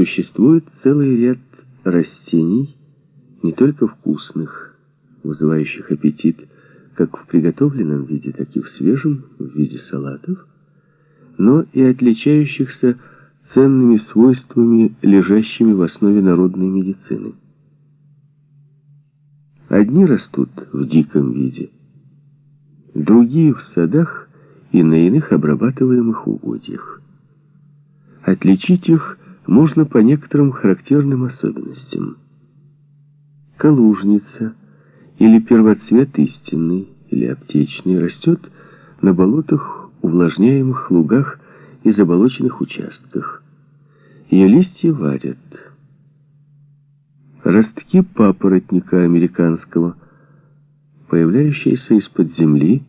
Существует целый ряд растений, не только вкусных, вызывающих аппетит, как в приготовленном виде, так и в свежем, в виде салатов, но и отличающихся ценными свойствами, лежащими в основе народной медицины. Одни растут в диком виде, другие в садах и на иных обрабатываемых угодьях. Отличить их можно по некоторым характерным особенностям. Калужница или первоцвет истинный или аптечный растет на болотах, увлажняемых лугах и заболоченных участках. Ее листья варят. Ростки папоротника американского, появляющиеся из-под земли,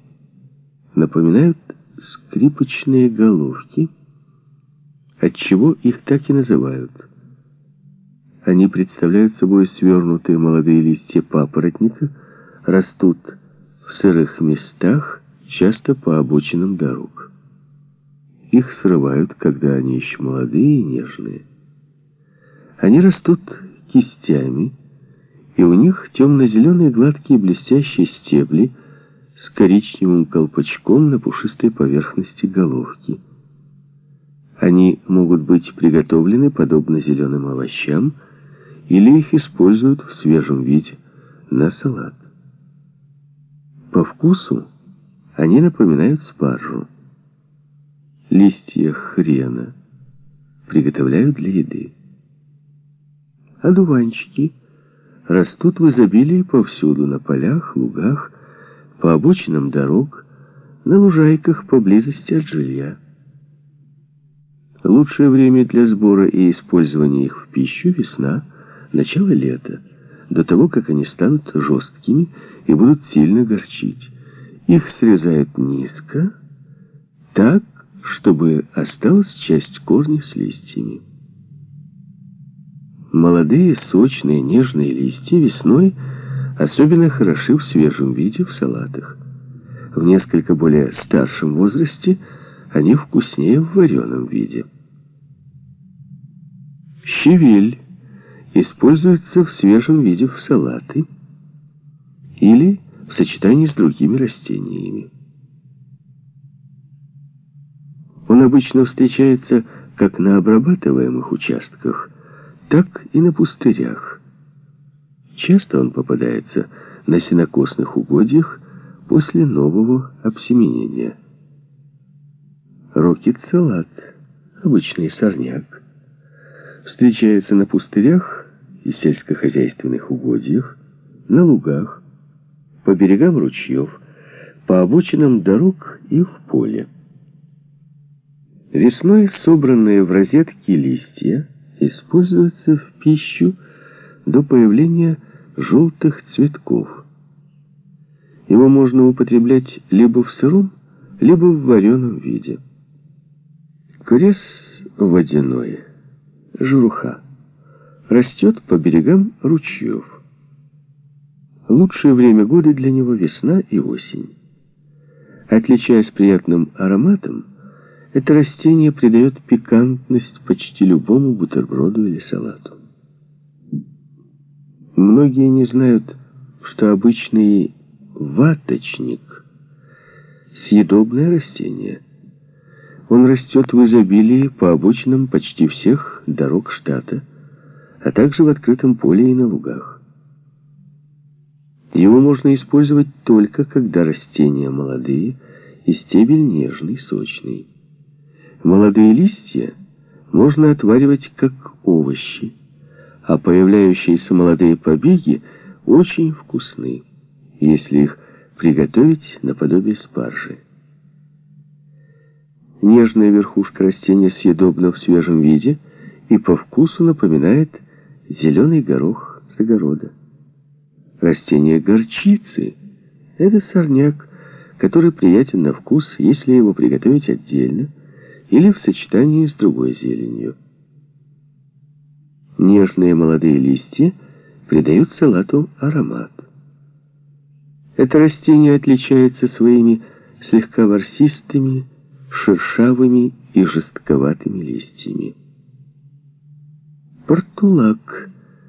напоминают скрипочные головки, отчего их так и называют. Они представляют собой свернутые молодые листья папоротника, растут в сырых местах, часто по обочинам дорог. Их срывают, когда они еще молодые и нежные. Они растут кистями, и у них темно-зеленые гладкие блестящие стебли с коричневым колпачком на пушистой поверхности головки. Они могут быть приготовлены подобно зеленым овощам, или их используют в свежем виде на салат. По вкусу они напоминают спаржу. Листья хрена приготовляют для еды. Одуванчики растут в изобилии повсюду, на полях, лугах, по обочинам дорог, на лужайках поблизости от жилья. Лучшее время для сбора и использования их в пищу – весна, начало лета, до того, как они станут жесткими и будут сильно горчить. Их срезают низко, так, чтобы осталась часть корня с листьями. Молодые, сочные, нежные листья весной особенно хороши в свежем виде в салатах. В несколько более старшем возрасте они вкуснее в вареном виде. Щавель используется в свежем виде в салаты или в сочетании с другими растениями. Он обычно встречается как на обрабатываемых участках, так и на пустырях. Часто он попадается на сенокосных угодьях после нового обсеменения. Рокет-салат, обычный сорняк, встречается на пустырях и сельскохозяйственных угодьях, на лугах, по берегам ручьев, по обочинам дорог и в поле. Весной собранные в розетки листья используются в пищу до появления желтых цветков. Его можно употреблять либо в сыром, либо в вареном виде. Крес водяной, журуха, растет по берегам ручьев. Лучшее время года для него весна и осень. Отличаясь приятным ароматом, это растение придает пикантность почти любому бутерброду или салату. Многие не знают, что обычный ваточник – съедобное растение. Он растет в изобилии по обочинам почти всех дорог штата, а также в открытом поле и на лугах. Его можно использовать только, когда растения молодые и стебель нежный, сочный. Молодые листья можно отваривать как овощи, а появляющиеся молодые побеги очень вкусны, если их приготовить наподобие спаржи. Нежная верхушка растения съедобна в свежем виде и по вкусу напоминает зеленый горох с огорода. Растение горчицы – это сорняк, который приятен на вкус, если его приготовить отдельно – или в сочетании с другой зеленью. Нежные молодые листья придают салату аромат. Это растение отличается своими слегка ворсистыми, шершавыми и жестковатыми листьями. Портулак